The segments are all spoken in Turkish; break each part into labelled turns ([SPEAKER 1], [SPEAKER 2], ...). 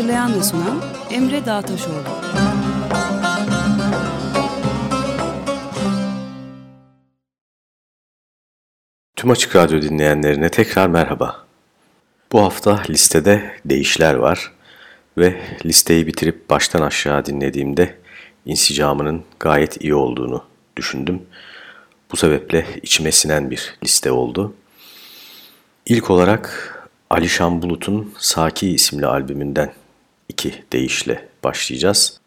[SPEAKER 1] Hazırlayan ve sunan Emre Dağtaşoğlu.
[SPEAKER 2] Tüm Açık Radyo dinleyenlerine tekrar merhaba. Bu hafta listede değişler var ve listeyi bitirip baştan aşağı dinlediğimde insicamının gayet iyi olduğunu düşündüm. Bu sebeple içime sinen bir liste oldu. İlk olarak Alişan Bulut'un Saki isimli albümünden iki deyişle başlayacağız.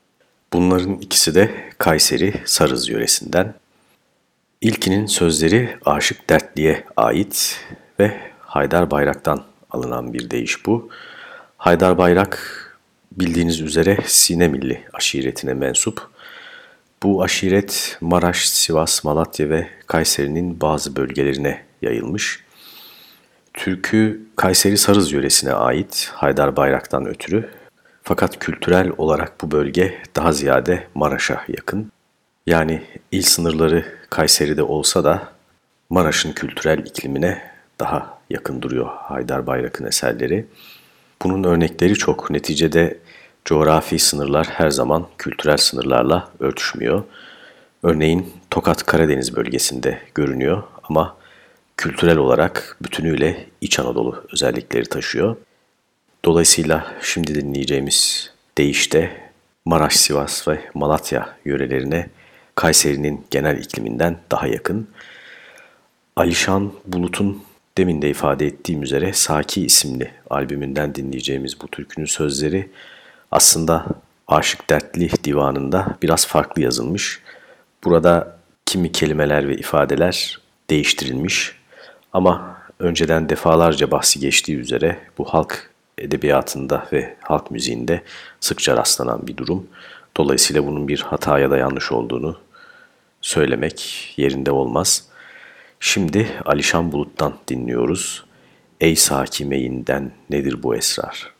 [SPEAKER 2] Bunların ikisi de Kayseri Sarız yöresinden. İlkinin sözleri Aşık Dertli'ye ait ve Haydar Bayrak'tan alınan bir deyiş bu. Haydar Bayrak bildiğiniz üzere Sinemilli aşiretine mensup. Bu aşiret Maraş, Sivas, Malatya ve Kayseri'nin bazı bölgelerine yayılmış. Türkü Kayseri Sarız yöresine ait Haydar Bayrak'tan ötürü fakat kültürel olarak bu bölge daha ziyade Maraş'a yakın. Yani il sınırları Kayseri'de olsa da Maraş'ın kültürel iklimine daha yakın duruyor Haydar Bayrak'ın eserleri. Bunun örnekleri çok. Neticede coğrafi sınırlar her zaman kültürel sınırlarla örtüşmüyor. Örneğin Tokat Karadeniz bölgesinde görünüyor ama kültürel olarak bütünüyle İç Anadolu özellikleri taşıyor. Dolayısıyla şimdi dinleyeceğimiz deyişte Maraş, Sivas ve Malatya yörelerine Kayseri'nin genel ikliminden daha yakın. Alişan Bulut'un demin de ifade ettiğim üzere Saki isimli albümünden dinleyeceğimiz bu türkünün sözleri aslında Aşık Dertli divanında biraz farklı yazılmış. Burada kimi kelimeler ve ifadeler değiştirilmiş ama önceden defalarca bahsi geçtiği üzere bu halk edebiyatında ve halk müziğinde sıkça rastlanan bir durum. Dolayısıyla bunun bir hata ya da yanlış olduğunu söylemek yerinde olmaz. Şimdi Alişan Bulut'tan dinliyoruz. Ey sakimeyinden nedir bu esrar?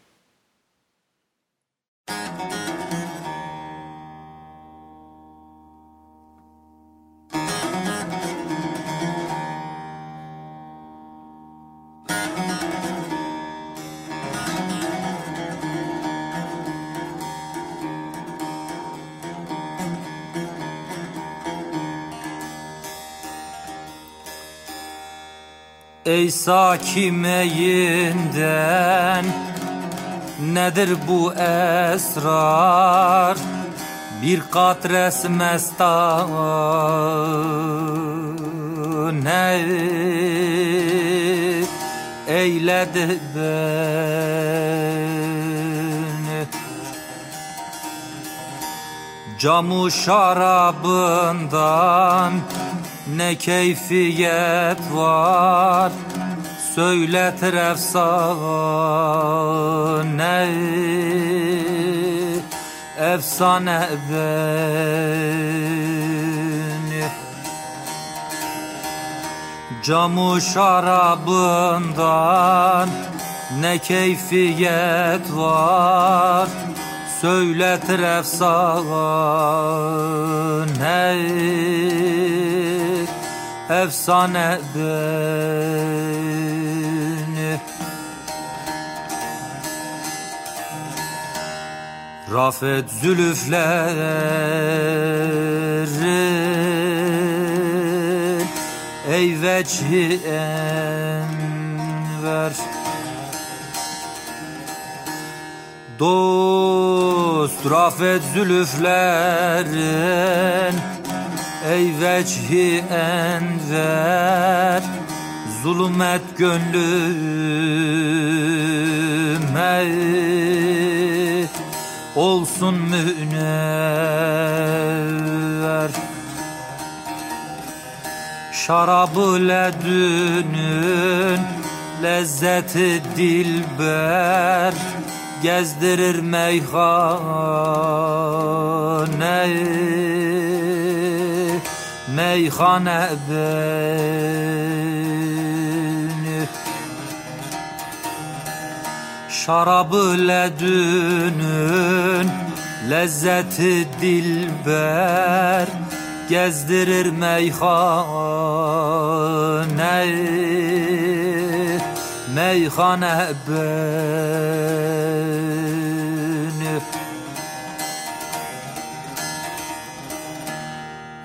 [SPEAKER 3] Ey sakimeyinden Nedir bu esrar? Bir katres mestan Ne eyledi beni Camu şarabından ne keyfiyet var? Söyletir efsane Efsane beni. Camu şarabından Ne keyfiyet var Söyletir efsane efsane beni Rafet zülüflerin Ey vecihi enver Dost rafet zülüflerin Ey vecihi enver Zulmet gönlüme Olsun münevver Şarabı ledünün lezzeti dilber Gezdirir meyhane Meyhane beni. Şarabı ledünün lezzeti dilber gezdirir meyhane meyhane beni.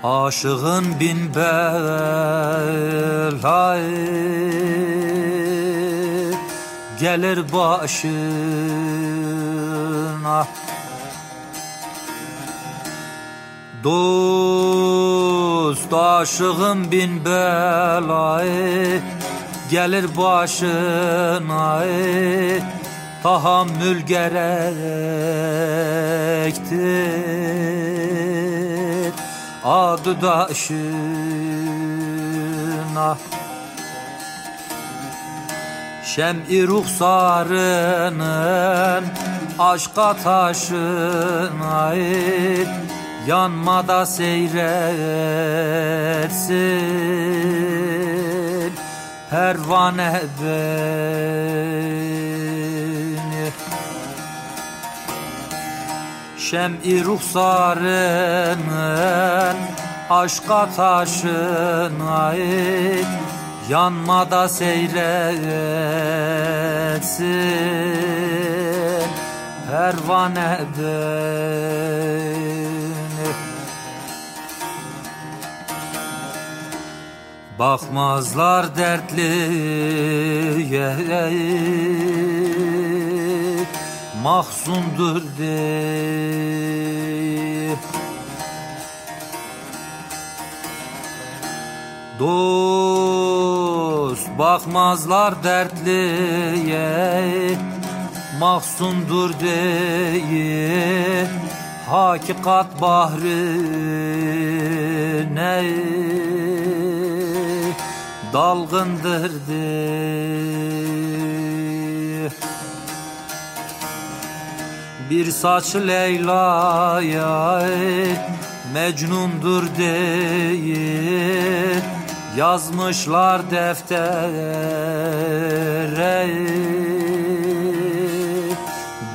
[SPEAKER 3] Aşığın bin belayı gelir başına. Dost aşığım bin belayı Gelir başına Tahammül gerektir. Adı daşına Şem-i ruhsarının aşka taşına yanmada seyretsin pervane beni Şem-i ruhsarının aşka taşına yanmada seyretsin pervane beni Bakmazlar dertliye. Mahzundur de Dost bakmazlar dertliye. Mahzundur de Hakikat bahri ne dalgındırdı Bir saç Leyla'ya Mecnundur diye Yazmışlar deftere.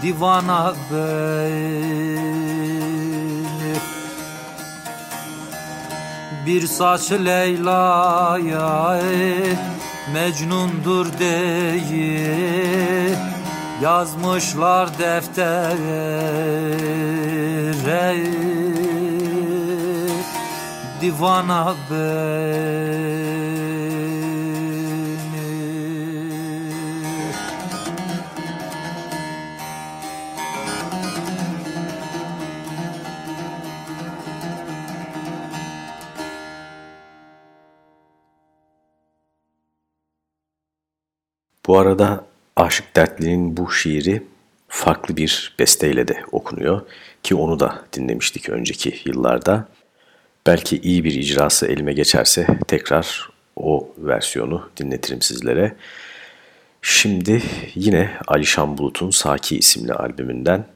[SPEAKER 3] Divana beni Bir saç Leyla'ya Mecnundur diye Yazmışlar deftere Divana beni
[SPEAKER 2] Bu arada Aşık Dertli'nin bu şiiri farklı bir besteyle de okunuyor ki onu da dinlemiştik önceki yıllarda. Belki iyi bir icrası elime geçerse tekrar o versiyonu dinletirim sizlere. Şimdi yine Alişan Bulut'un Saki isimli albümünden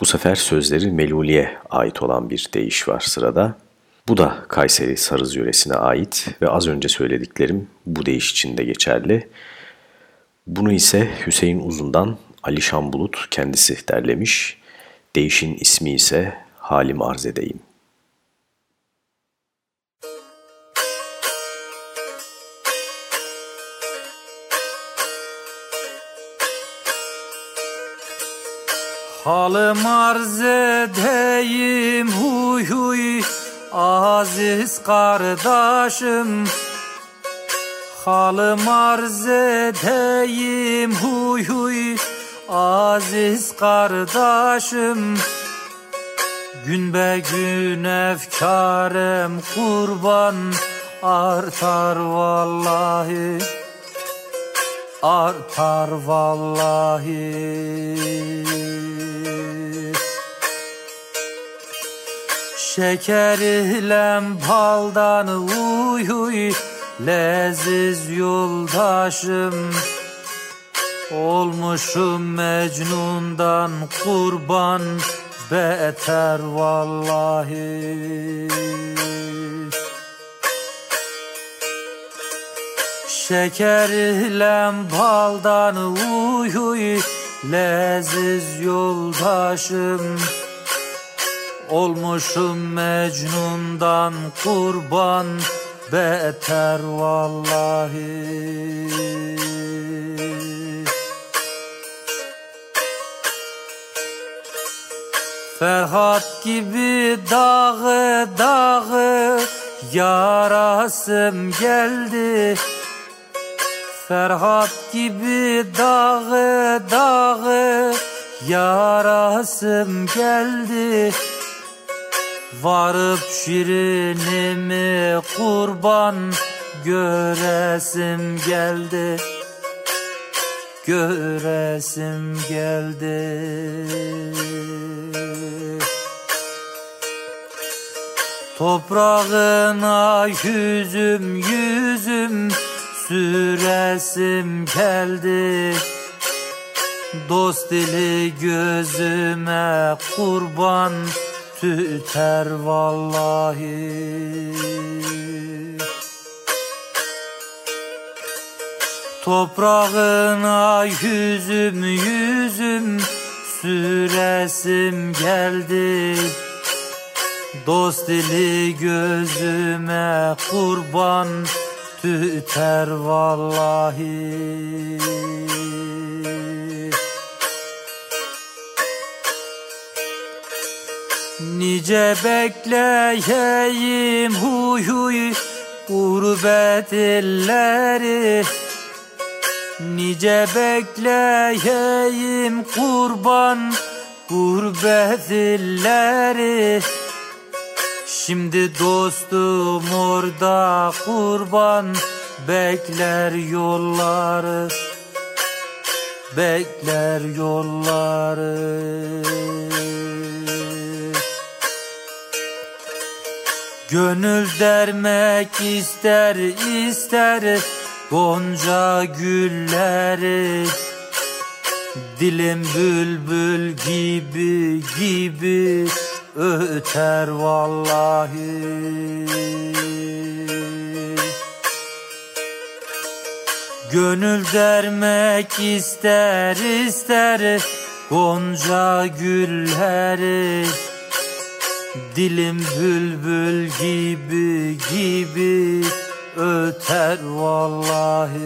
[SPEAKER 2] bu sefer sözleri Meluli'ye ait olan bir deyiş var sırada. Bu da Kayseri Sarız yöresine ait ve az önce söylediklerim bu deyiş için de geçerli. Bunu ise Hüseyin Uzun'dan Alişan Bulut kendisi derlemiş. Değişin ismi ise Halim Arz edeyim.
[SPEAKER 3] Halım arz edeyim huy huy aziz kardeşim Halım arz edeyim huy huy. Aziz kardeşim Gün be gün efkarem kurban artar vallahi artar vallahi. Şeker ile baldan uy uy leziz yoldaşım Olmuşum Mecnun'dan kurban. Beter vallahi. Şeker baldan uy uy leziz yoldaşım Olmuşum Mecnun'dan kurban beter vallahi. Ferhat gibi dağı dağı yarasım geldi. Ferhat gibi dağı dağı yarasım geldi Varıp şirinimi kurban göresim geldi. Göresim geldi. Toprağına yüzüm yüzüm süresim geldi. Dost dili gözüme kurban tüter vallahi. Toprağına yüzüm yüzüm süresim geldi. Dost dili gözüme kurban tüter vallahi Nice bekleyeyim huy huy gurbet illeri Nice bekleyeyim kurban gurbet illeri Şimdi dostum orada kurban bekler yolları. Bekler yolları Gönül dermek ister ister Gonca gülleri Dilim bülbül gibi gibi öter vallahi. Gönül dermek ister ister Gonca gülleri Dilim bülbül gibi gibi öter vallahi.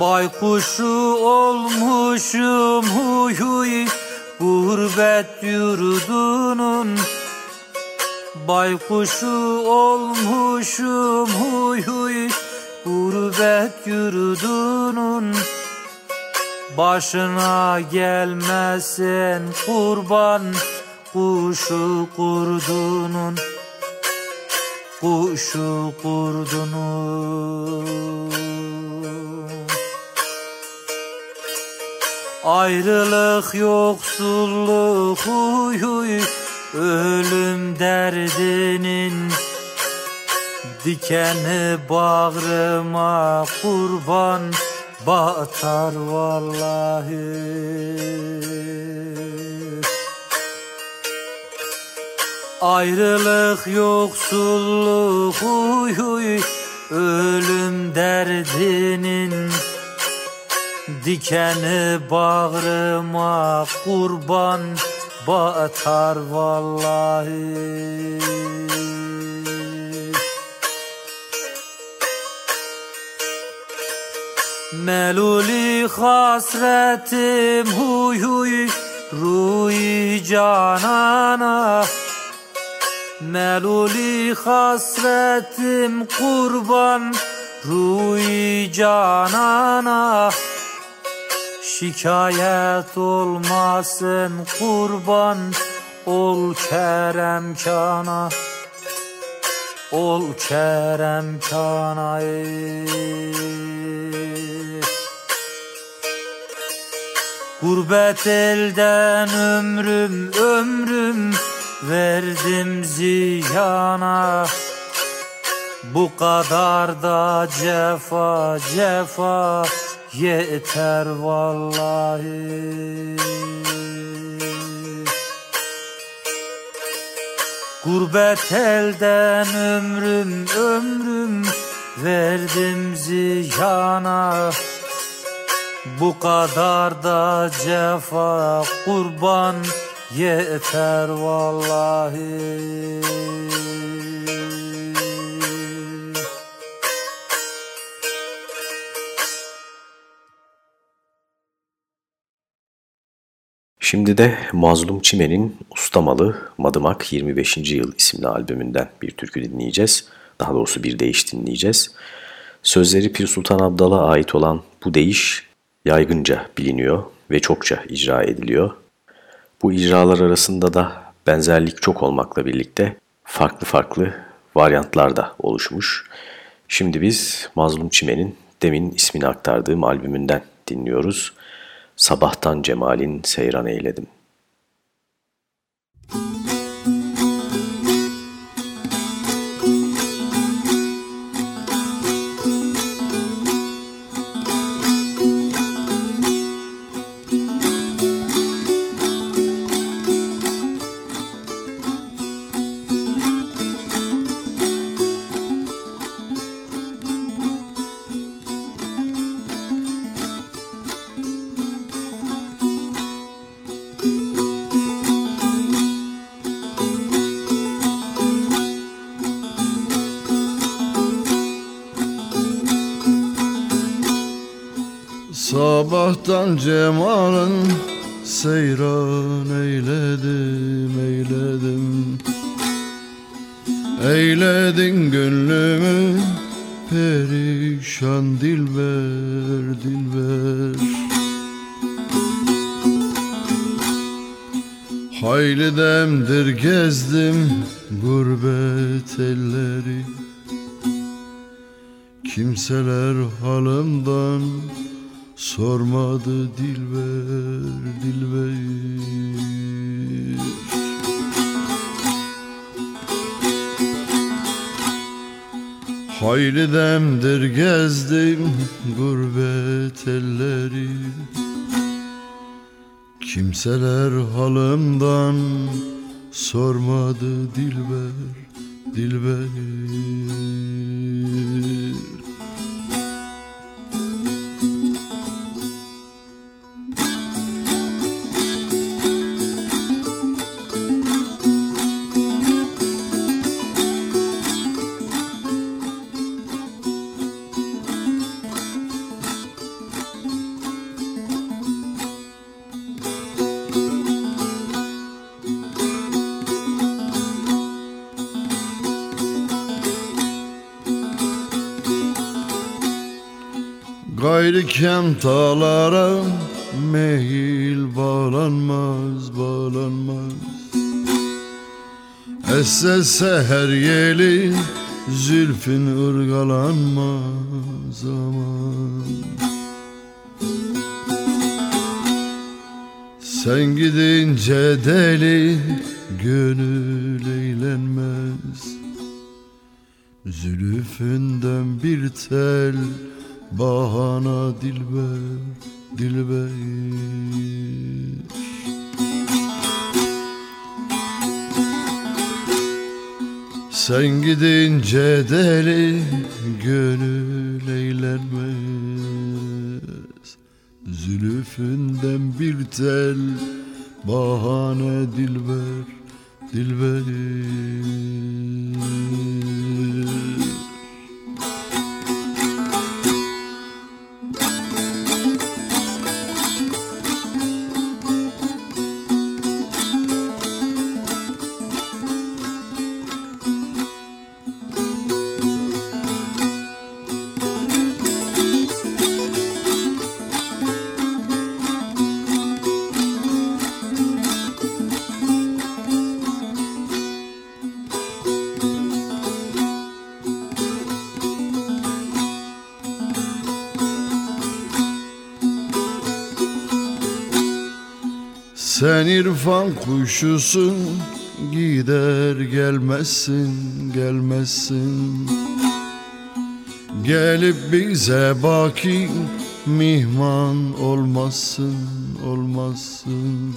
[SPEAKER 3] Baykuşu olmuşum huy huy gurbet yurdunun. Baykuşu olmuşum huy huy gurbet yurdunun Başına gelmesin kurban kuşu kurdunun Kuşu kurdunun. Ayrılık yoksulluk huy huy ölüm derdinin Dikeni bağrıma kurban batar vallahi. Ayrılık yoksulluk huy huy. Ölüm derdinin Dikeni bağrıma kurban. Batar vallahi Meluli hasretim huy huy ruy canana. Meluli hasretim kurban ruy canana. Şikayet olmasın kurban ol kerem kana. Ol kerem kana ey. Gurbet elden ömrüm ömrüm verdim ziyana. Bu kadar da cefa cefa yeter vallahi. Gurbet elden ömrüm ömrüm verdim ziyana Bu kadar da cefa kurban yeter vallahi
[SPEAKER 2] Şimdi de Mazlum Çimen'in Ustamalı Madımak 25. Yıl isimli albümünden bir türkü dinleyeceğiz. Daha doğrusu bir değiş dinleyeceğiz. Sözleri Pir Sultan Abdal'a ait olan bu değiş yaygınca biliniyor ve çokça icra ediliyor. Bu icralar arasında da benzerlik çok olmakla birlikte farklı farklı varyantlar da oluşmuş. Şimdi biz Mazlum Çimen'in demin ismini aktardığım albümünden dinliyoruz. Sabahtan cemalin seyran eyledim.
[SPEAKER 4] Sabahtan cemalın seyran eyledim eyledim. Eyledin gönlümü perişan dilber dilber Hayli demdir gezdim gurbet elleri. Kimseler halımdan Sormadı dilber dilber. Hayli demdir gezdim gurbet elleri. Kimseler halımdan sormadı dilber dilber Gayrı kemtalara mehil bağlanmaz bağlanmaz. Esse seher yeli zülfün ırgalanmaz aman. Sen gidince deli gönül eğlenmez. Zülfünden bir tel bahana dilber dilber Sen gidince deli gönül eğlenmez. Zülüfünden bir tel bahane dilber dilber irfan kuşusun Gider gelmezsin gelmezsin Gelip bize baki mihman olmazsın olmazsın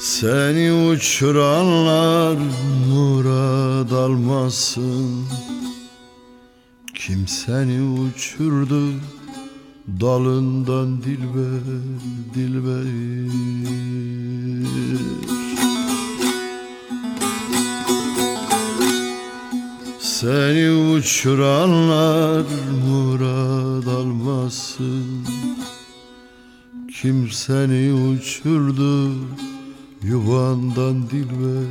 [SPEAKER 4] Seni uçuranlar murad almasın Kim seni uçurdu dalından dilber dilber. Seni uçuranlar murad almasın Kim seni uçurdu? Yuvandan dilber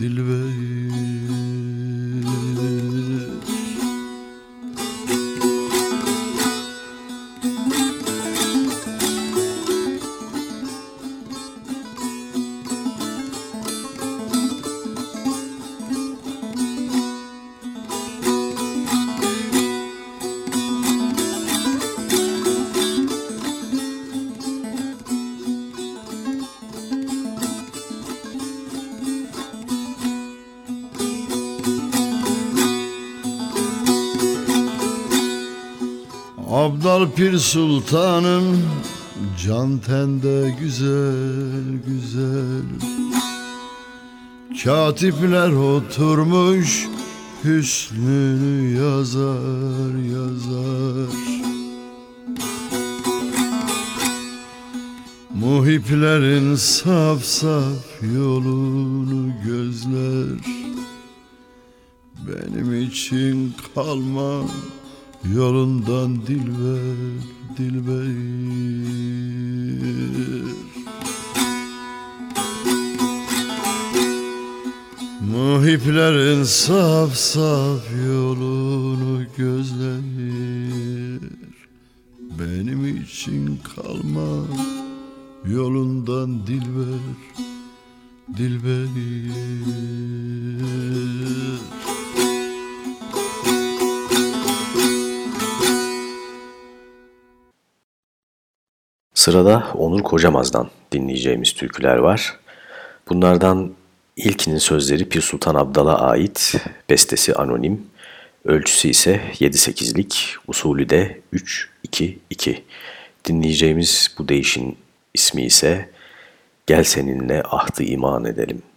[SPEAKER 4] dilber Pir Sultanım Can tende güzel güzel. Katipler oturmuş Hüsnünü yazar yazar. Muhiplerin saf saf yolunu gözler. Benim için kalma Yolundan dilber, dilber Muhiplerin saf saf yolunu gözler. Benim için kalma yolundan dilber, dilber
[SPEAKER 2] Sırada Onur Kocamaz'dan dinleyeceğimiz türküler var. Bunlardan ilkinin sözleri Pir Sultan Abdal'a ait, bestesi anonim, ölçüsü ise 7-8'lik, usulü de 3-2-2. Dinleyeceğimiz bu değişin ismi ise Gel seninle ahtı iman edelim.''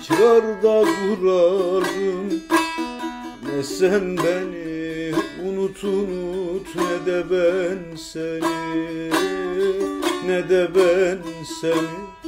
[SPEAKER 5] İkrarda duralım Ne sen beni unut unut ne de ben seni Ne de ben seni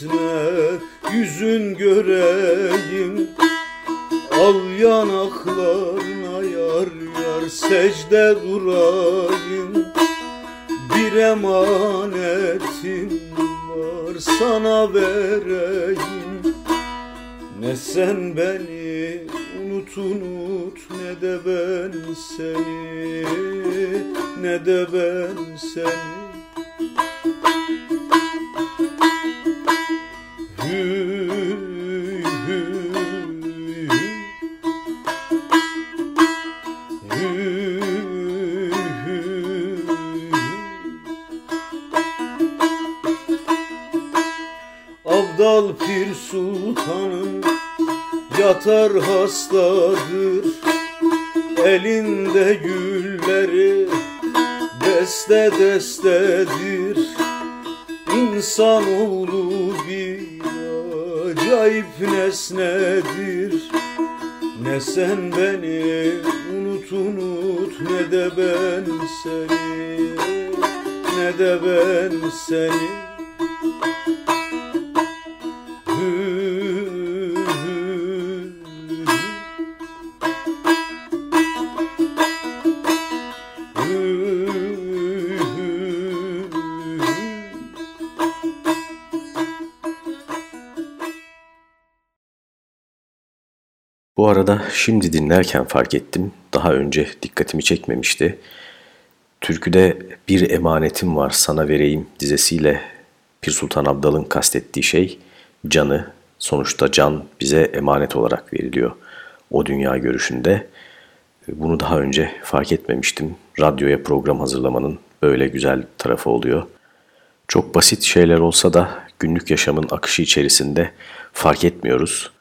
[SPEAKER 5] gitme yüzün göreyim. Al yanaklarına yar yar secde durayım. Bir emanetim var sana vereyim. Ne sen beni unut unut ne de ben seni Ne de ben seni Abdal Pir Sultanım yatar hastadır. Elinde gülleri deste destedir. İnsanoğlu bir acayip nesnedir Ne sen beni unut unut ne de ben seni Ne de ben seni
[SPEAKER 2] Bu arada şimdi dinlerken fark ettim. Daha önce dikkatimi çekmemişti. Türküde bir emanetim var sana vereyim dizesiyle Pir Sultan Abdal'ın kastettiği şey canı. Sonuçta can bize emanet olarak veriliyor. O dünya görüşünde. Bunu daha önce fark etmemiştim. Radyoya program hazırlamanın böyle güzel tarafı oluyor. Çok basit şeyler olsa da günlük yaşamın akışı içerisinde fark etmiyoruz.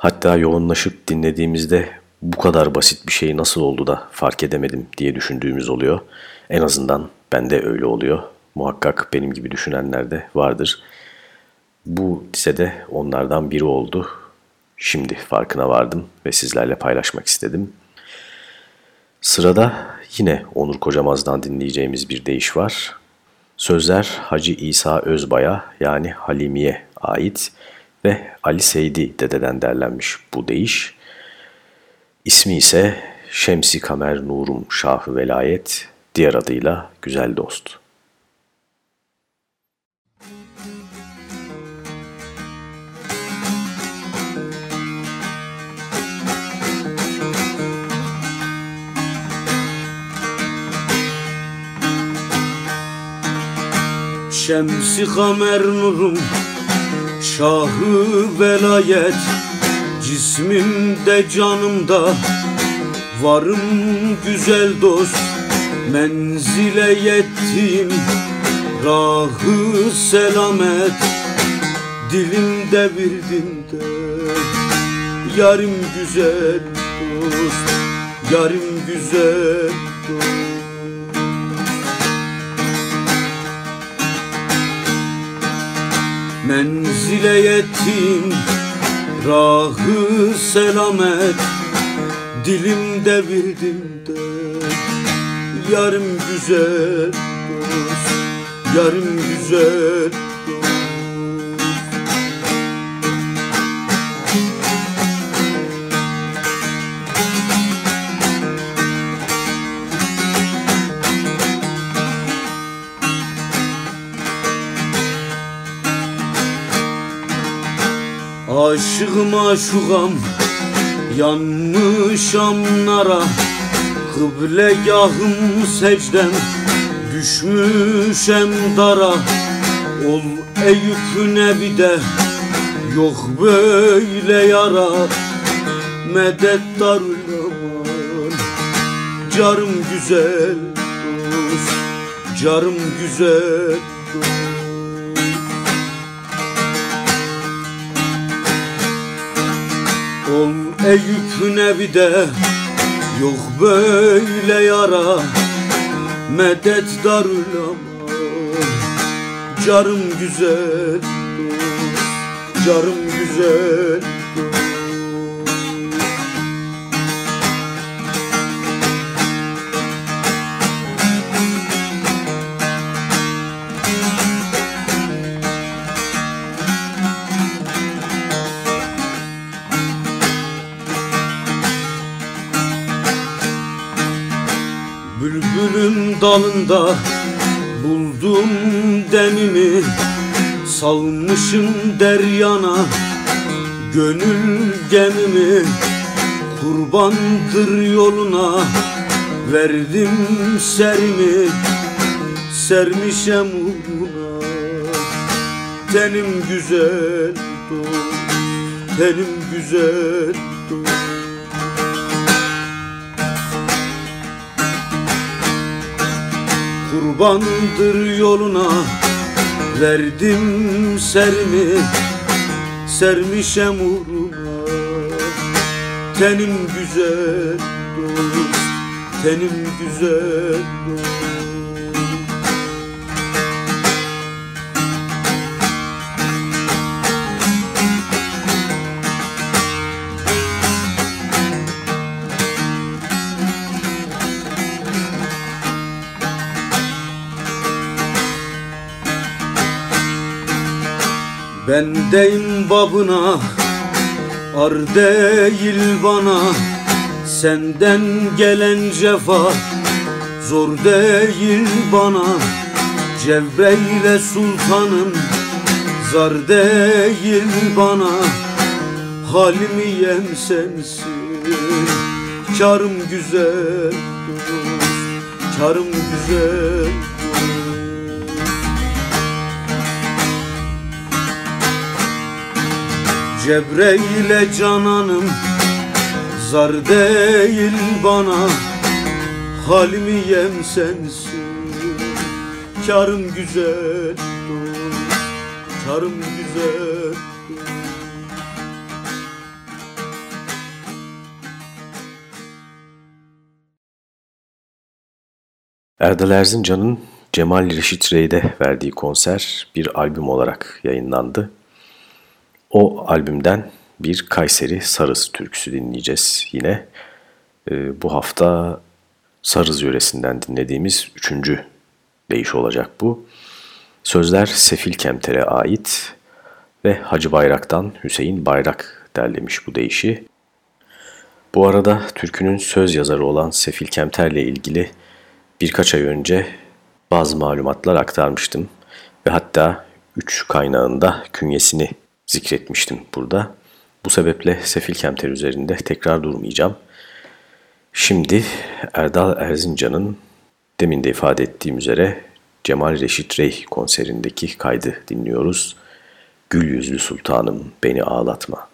[SPEAKER 2] Hatta yoğunlaşıp dinlediğimizde bu kadar basit bir şey nasıl oldu da fark edemedim diye düşündüğümüz oluyor. En azından bende öyle oluyor. Muhakkak benim gibi düşünenler de vardır. Bu dizede onlardan biri oldu. Şimdi farkına vardım ve sizlerle paylaşmak istedim. Sırada yine Onur Kocamaz'dan dinleyeceğimiz bir deyiş var. Sözler Hacı İsa Özbay'a yani Halimiye ait ve Ali Seydi dededen derlenmiş bu deyiş. İsmi ise Şemsi Kamer Nurum Şahı Velayet, diğer adıyla Güzel Dost.
[SPEAKER 5] Şemsi kamer nurum Şahı velayet Cismimde canımda. Varım güzel dost Menzile yettim Rahı selamet Dilimde bir dinde. Yarim güzel dost Yarim güzel dost Menzile yettim Rahı selamet. Dilimde bildimde Yarım güzel dost Yarım güzel Aşık maşukam yanmışam nara Kıblegahım secdem düşmüşem dara. Ol Eyüp Nebi'de yok böyle yara. Medet darulaman Carım güzel dost Carım güzel Ol Eyüp Nebi'de yok böyle yara. Medet darulaman Carım güzel dost Carım güzel dalında buldum demimi Salmışım deryana gönül gemimi. Kurbandır yoluna verdim serimi Sermişem uğruna. Tenim güzel dost Tenim güzel dost Kurbandır yoluna Verdim sermi Sermişem uğruna Tenim güzel dost Tenim güzel dost Bendeyim babına Ar değil bana. Senden gelen cefa Zor değil bana. Cevreyle sultanım Zar değil bana. Halimi yem sensin Karım güzel dost Karım güzel Cebreyle cananım Zar değil bana Halimi yem sensin Karım güzel Karım güzel.
[SPEAKER 2] Erdal Erzincan'ın Cemal Reşit Rey'de verdiği konser bir albüm olarak yayınlandı. O albümden bir Kayseri Sarız türküsü dinleyeceğiz yine. Ee, bu hafta Sarız yöresinden dinlediğimiz üçüncü deyiş olacak bu. Sözler Sefil Kemter'e ait ve Hacı Bayrak'tan Hüseyin Bayrak derlemiş bu deyişi. Bu arada türkünün söz yazarı olan Sefil Kemter'le ilgili birkaç ay önce bazı malumatlar aktarmıştım ve hatta üç kaynağında künyesini zikretmiştim burada. Bu sebeple Sefil Kemter üzerinde tekrar durmayacağım. Şimdi Erdal Erzincan'ın demin de ifade ettiğim üzere Cemal Reşit Rey konserindeki kaydı dinliyoruz. Gül yüzlü sultanım beni ağlatma.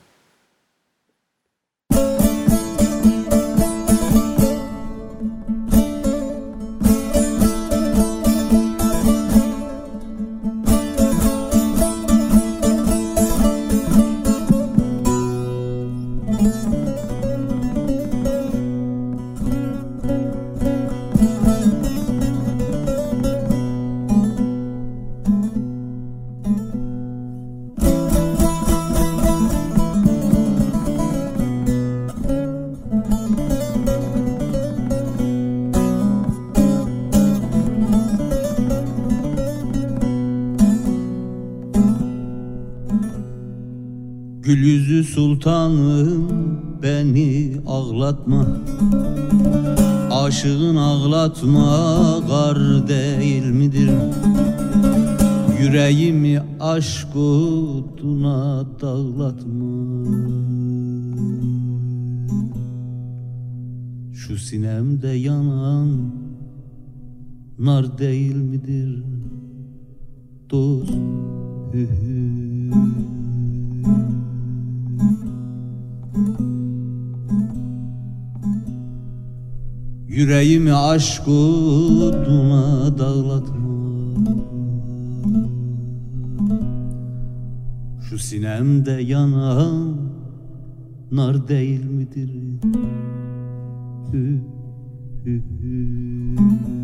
[SPEAKER 6] Gül yüzü sultanım beni ağlatma Aşığın ağlatma gar değil midir? Yüreğimi aşk oduna dağlatma Şu sinemde yanan nar değil midir dost? Hü Yüreğimi aşk oduna dağlatma Şu sinemde yanan nar değil midir? Hü, hü, hü.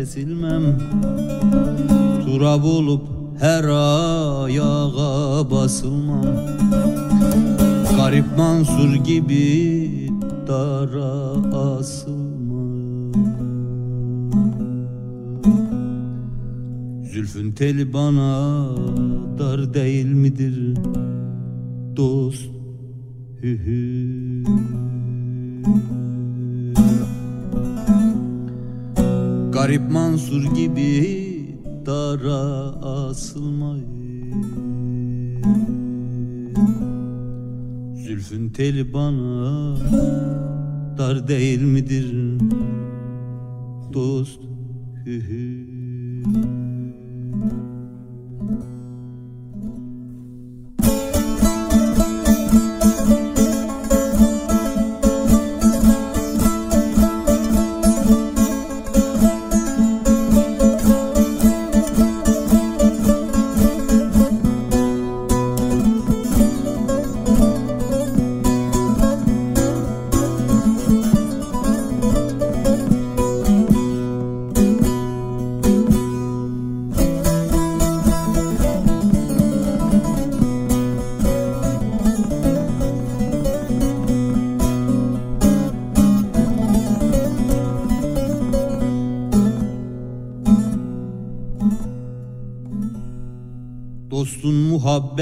[SPEAKER 6] Kesilmem. Turab olup her ayağa basılmam. Garip Mansur gibi dara asılmam. Zülfün teli bana dar değil midir dost hü hü Garip Mansur gibi dara asılmayı. Zülfün teli bana dar değil midir dost? Hü hü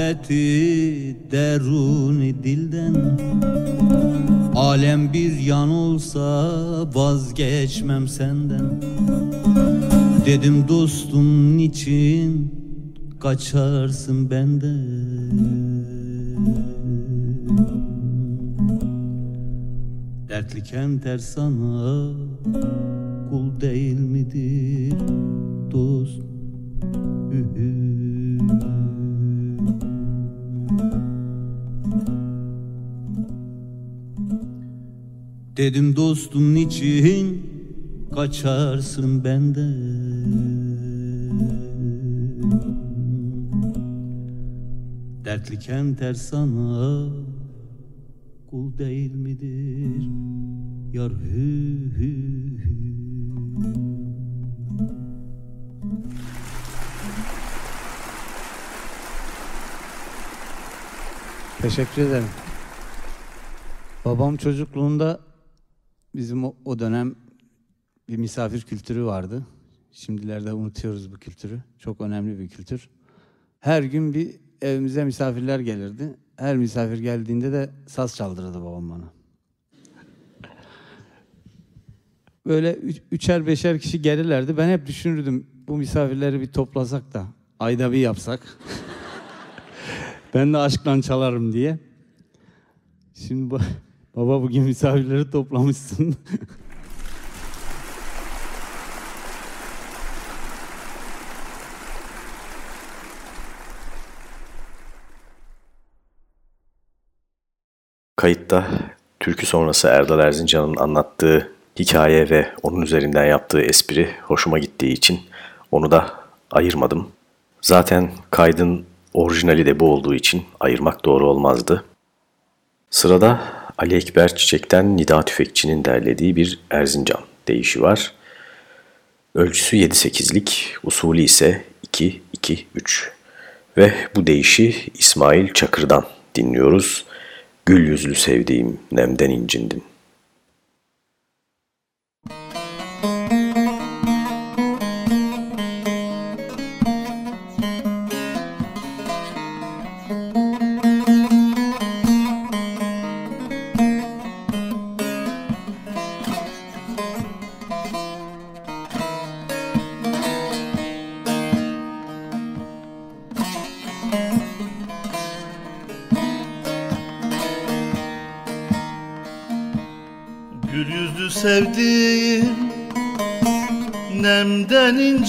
[SPEAKER 6] muhabbeti deruni dilden Alem bir yan olsa vazgeçmem senden. Dedim dostum niçin kaçarsın benden? Dertliken ter sana kul değil midir dost? Hü Dedim dostum niçin kaçarsın benden? Dertliken ter sana kul değil midir? Yar hü hü hü.
[SPEAKER 7] Teşekkür ederim. Babam çocukluğunda bizim o, dönem bir misafir kültürü vardı. Şimdilerde unutuyoruz bu kültürü. Çok önemli bir kültür. Her gün bir evimize misafirler gelirdi. Her misafir geldiğinde de saz çaldırırdı babam bana. Böyle üç- üçer beşer kişi gelirlerdi. Ben hep düşünürdüm bu misafirleri bir toplasak da ayda bir yapsak. ben de aşkla çalarım diye. Şimdi ba- baba bugün misafirleri toplamışsın.
[SPEAKER 2] Kayıtta türkü sonrası Erdal Erzincan'ın anlattığı hikaye ve onun üzerinden yaptığı espri hoşuma gittiği için onu da ayırmadım. Zaten kaydın orijinali de bu olduğu için ayırmak doğru olmazdı. Sırada Ali Ekber Çiçek'ten Nida Tüfekçi'nin derlediği bir Erzincan deyişi var. Ölçüsü 7-8'lik, usulü ise 2-2-3. Ve bu deyişi İsmail Çakır'dan dinliyoruz. Gül yüzlü sevdiğim nemden incindin.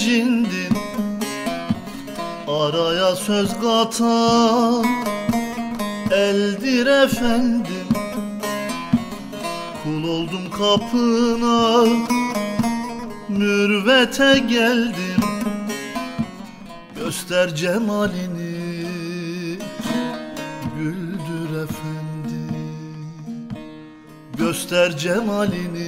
[SPEAKER 8] Nemden incindin Araya söz katan Eldir efendim. Kul oldum kapına Mürvete geldim. Göster cemalini Güldür efendim. Göster cemalini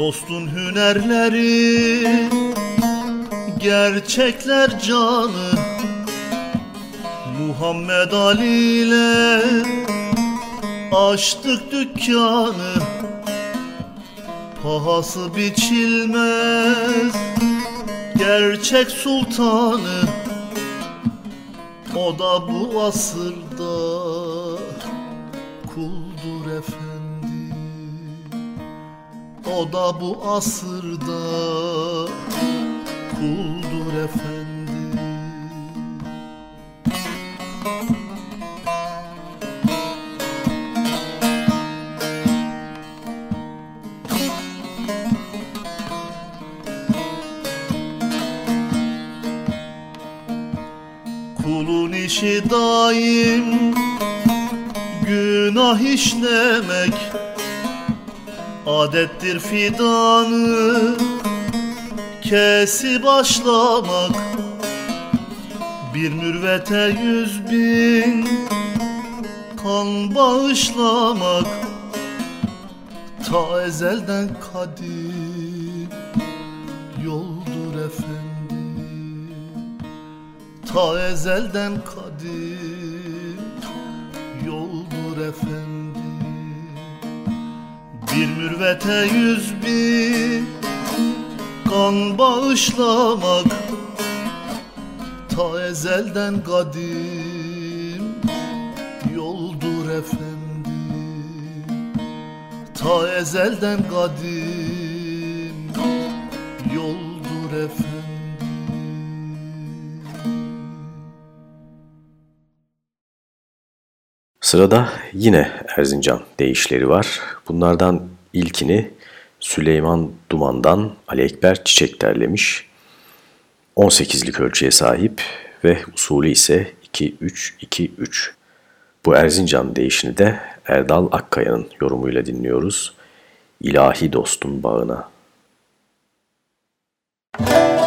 [SPEAKER 8] Dostun hünerleri gerçekler canı. Muhammed Ali ile açtık dükkanı. Pahası biçilmez gerçek sultanı. O da bu asırda O da bu asırda kuldur efendi. İşi daim Günah işlemek Adettir fidanı Kesi başlamak. Bir mürvete yüz bin Kan bağışlamak. Ta ezelden kadim Yoldur efendim. Ta ezelden kadim efendim Bir mürvete yüz bin. Kan bağışlamak Ta ezelden kadim. Yoldur efendim Ta ezelden kadim. Yoldur efendim
[SPEAKER 2] Sırada yine Erzincan deyişleri var. Bunlardan ilkini Süleyman Duman'dan Ali Ekber Çiçek derlemiş. 18'lik ölçüye sahip ve usulü ise 2-3-2-3. Bu Erzincan deyişini de Erdal Akkaya'nın yorumuyla dinliyoruz. İlahi dostum bağına. Müzik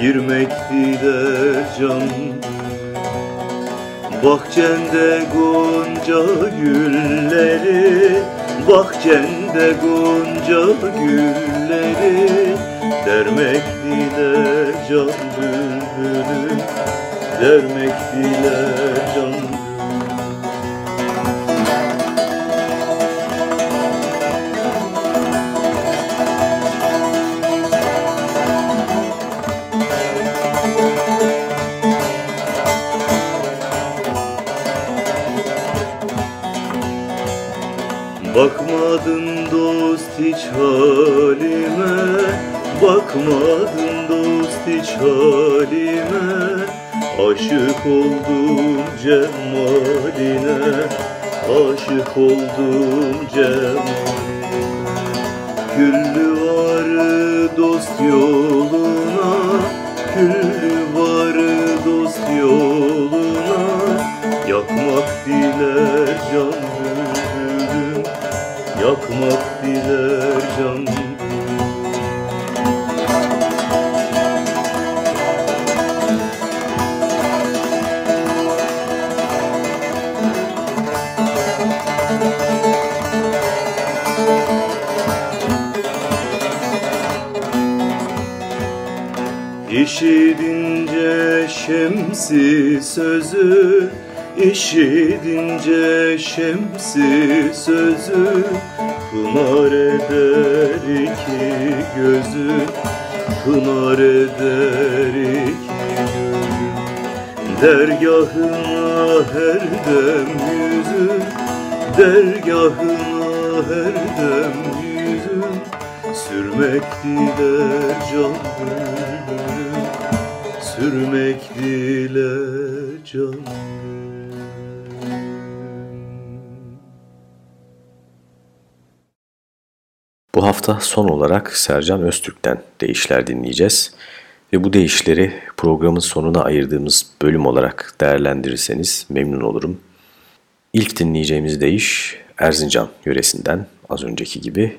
[SPEAKER 5] bülbülüm Girmek dile can.
[SPEAKER 9] Bahçende gonca gülleri Bahçende gonca gülleri. Dermek dile can bülbülüm Dermek dile can. Bakmadın oldum cemaline Aşık oldum İşidince şemsi sözü Pınar eder iki gözü. Pınar eder iki gözü. Dergahına her dem yüzün Dergahına her dem yüzün Sürmek diler can bülbülüm Sürmek diler can
[SPEAKER 2] Bu hafta son olarak Sercan Öztürk'ten deyişler dinleyeceğiz. Ve bu deyişleri programın sonuna ayırdığımız bölüm olarak değerlendirirseniz memnun olurum. İlk dinleyeceğimiz deyiş Erzincan yöresinden az önceki gibi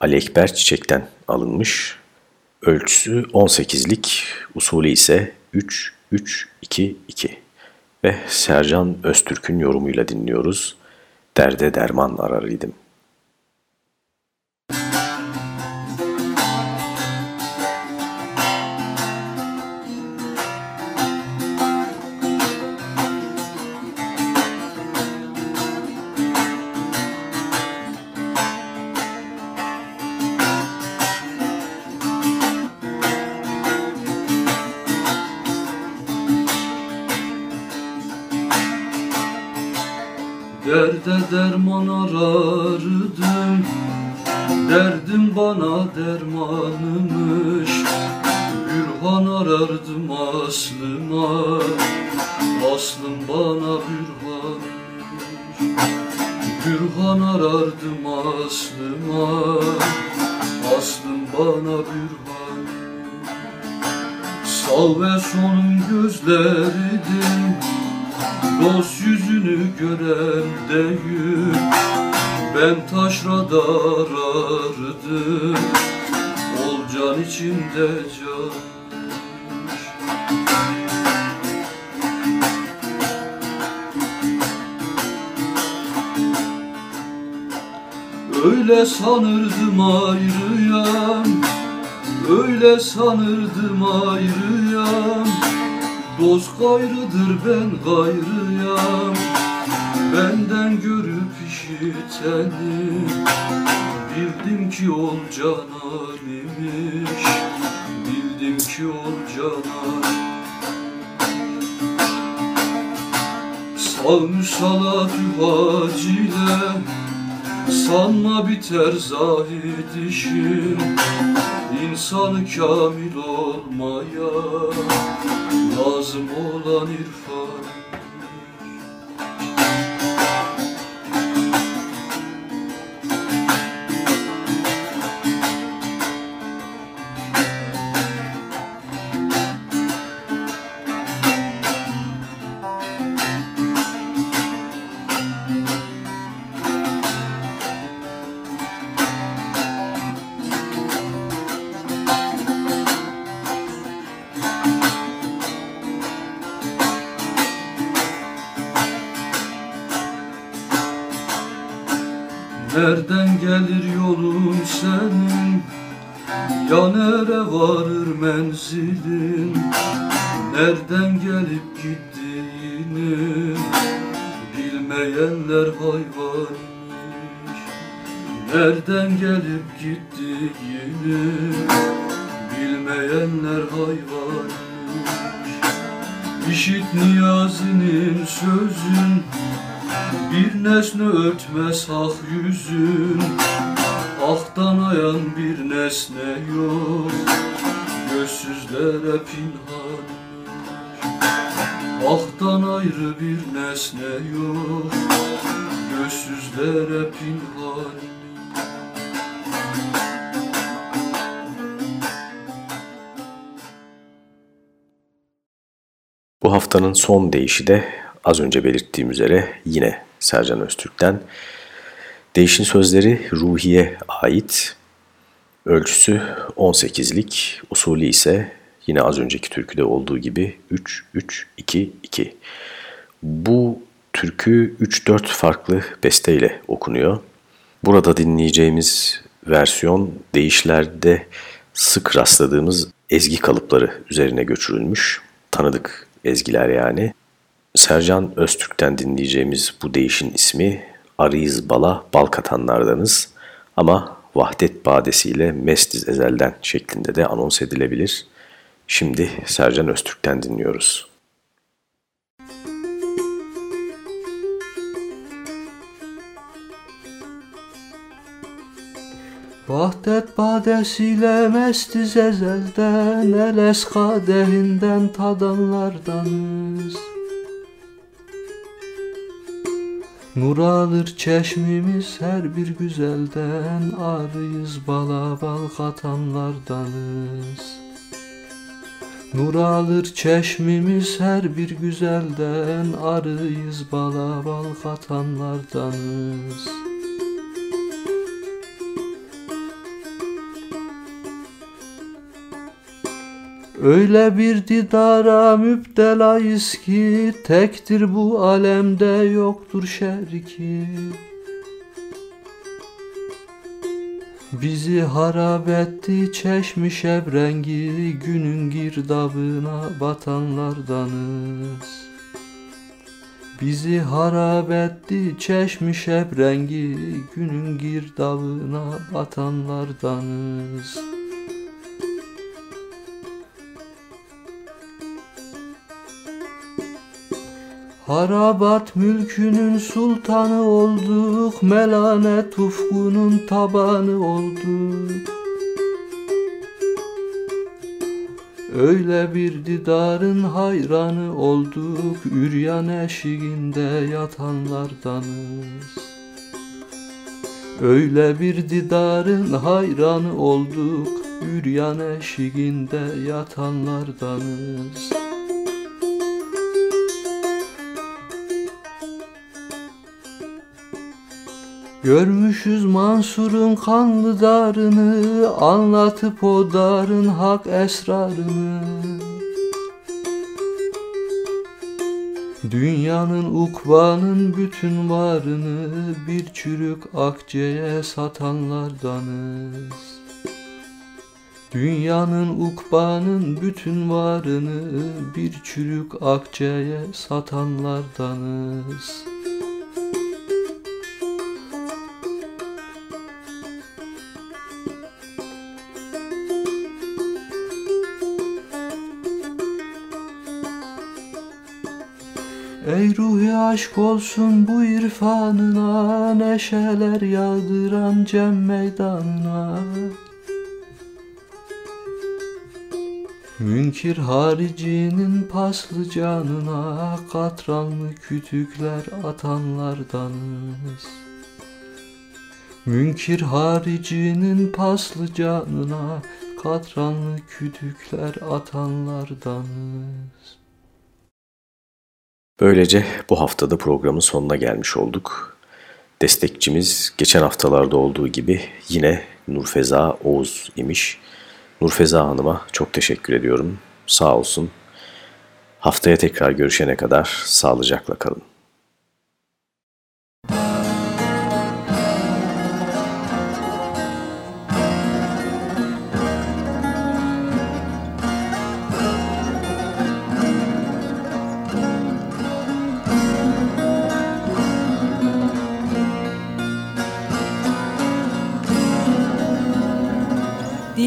[SPEAKER 2] Ali Ekber Çiçek'ten alınmış. Ölçüsü 18'lik, usulü ise 3-3-2-2 ve Sercan Öztürk'ün yorumuyla dinliyoruz. Derde derman arar idim.
[SPEAKER 10] Derde derman Derdim bana dermanımış Bürhan arardım aslıma Aslım bana bürhan Bürhan arardım aslıma Aslım bana bürhan Sal ve sonun gözleridim Dost yüzünü gören değil Ben taşrada arardım. Ol can içinde can. Öyle sanırdım ayrıyam. Öyle sanırdım ayrıyam. Dost gayrıdır ben gayrıyam. Benden görüp işiteni Bildim ki ol canan imiş Bildim ki ol canan Sağ salatü hacile Sanma biter zahid işin İnsanı kamil olmaya Lazım olan irfan
[SPEAKER 11] menzilin Nereden gelip gittiğini Bilmeyenler hayvan imiş Nereden gelip gittiğini Bilmeyenler hayvan imiş İşit niyazinin sözün bir nesne örtmez hak yüzün. Ahtan ayan bir nesne Gözsüzlere pinhan Ahtan ayrı bir nesne yok Gözsüzlere pinhan
[SPEAKER 2] Bu haftanın son deyişi de az önce belirttiğim üzere yine Sercan Öztürk'ten. Değişin sözleri Ruhi'ye ait. Ölçüsü 18'lik, usulü ise yine az önceki türküde olduğu gibi 3-3-2-2. Bu türkü 3-4 farklı besteyle okunuyor. Burada dinleyeceğimiz versiyon değişlerde sık rastladığımız ezgi kalıpları üzerine göçürülmüş. Tanıdık ezgiler yani. Sercan Öztürk'ten dinleyeceğimiz bu değişin ismi Arıyız Bala Bal Katanlardanız ama Vahdet Badesiyle Mestiz Ezel'den şeklinde de anons edilebilir. Şimdi Sercan Öztürk'ten dinliyoruz.
[SPEAKER 10] Vahdet badesiyle mestiz ezelden Eles kadehinden tadanlardanız Nur alır çeşmimiz her bir güzelden Arıyız bala bal katanlardanız Nur alır çeşmimiz her bir güzelden Arıyız bala bal katanlardanız. Öyle bir didara müptelayız ki Tektir bu alemde yoktur şerki Bizi harap etti çeşmi şebrengi Günün girdabına batanlardanız. Bizi harap etti çeşmi şebrengi Günün girdabına batanlardanız Harabat mülkünün sultanı olduk, melanet ufkunun tabanı olduk. Öyle bir didarın hayranı olduk, üryan eşiğinde yatanlardanız. Öyle bir didarın hayranı olduk, üryan eşiğinde yatanlardanız. Görmüşüz Mansur'un kanlı darını Anlatıp o darın hak esrarını. Dünyanın ukbanın bütün varını Bir çürük akçeye satanlardanız. Dünyanın ukbanın bütün varını Bir çürük akçeye satanlardanız Ey ruhi aşk olsun bu irfanına Neşeler yağdıran cem meydanına Münkir haricinin paslı canına Katranlı kütükler atanlardanız. Münkir haricinin paslı canına Katranlı kütükler atanlardanız
[SPEAKER 2] Böylece bu haftada programın sonuna gelmiş olduk. Destekçimiz geçen haftalarda olduğu gibi yine Nurfeza Oğuz imiş. Nurfeza Hanım'a çok teşekkür ediyorum. Sağ olsun. Haftaya tekrar görüşene kadar sağlıcakla kalın.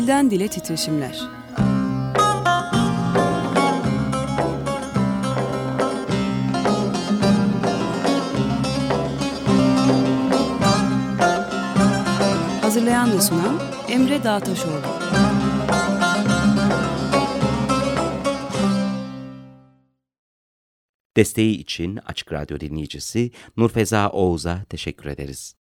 [SPEAKER 1] Dilden Dile Titreşimler Hazırlayan ve sunan Emre Dağtaşoğlu.
[SPEAKER 12] Desteği için Açık Radyo dinleyicisi Nurfeza Oğuz'a teşekkür ederiz.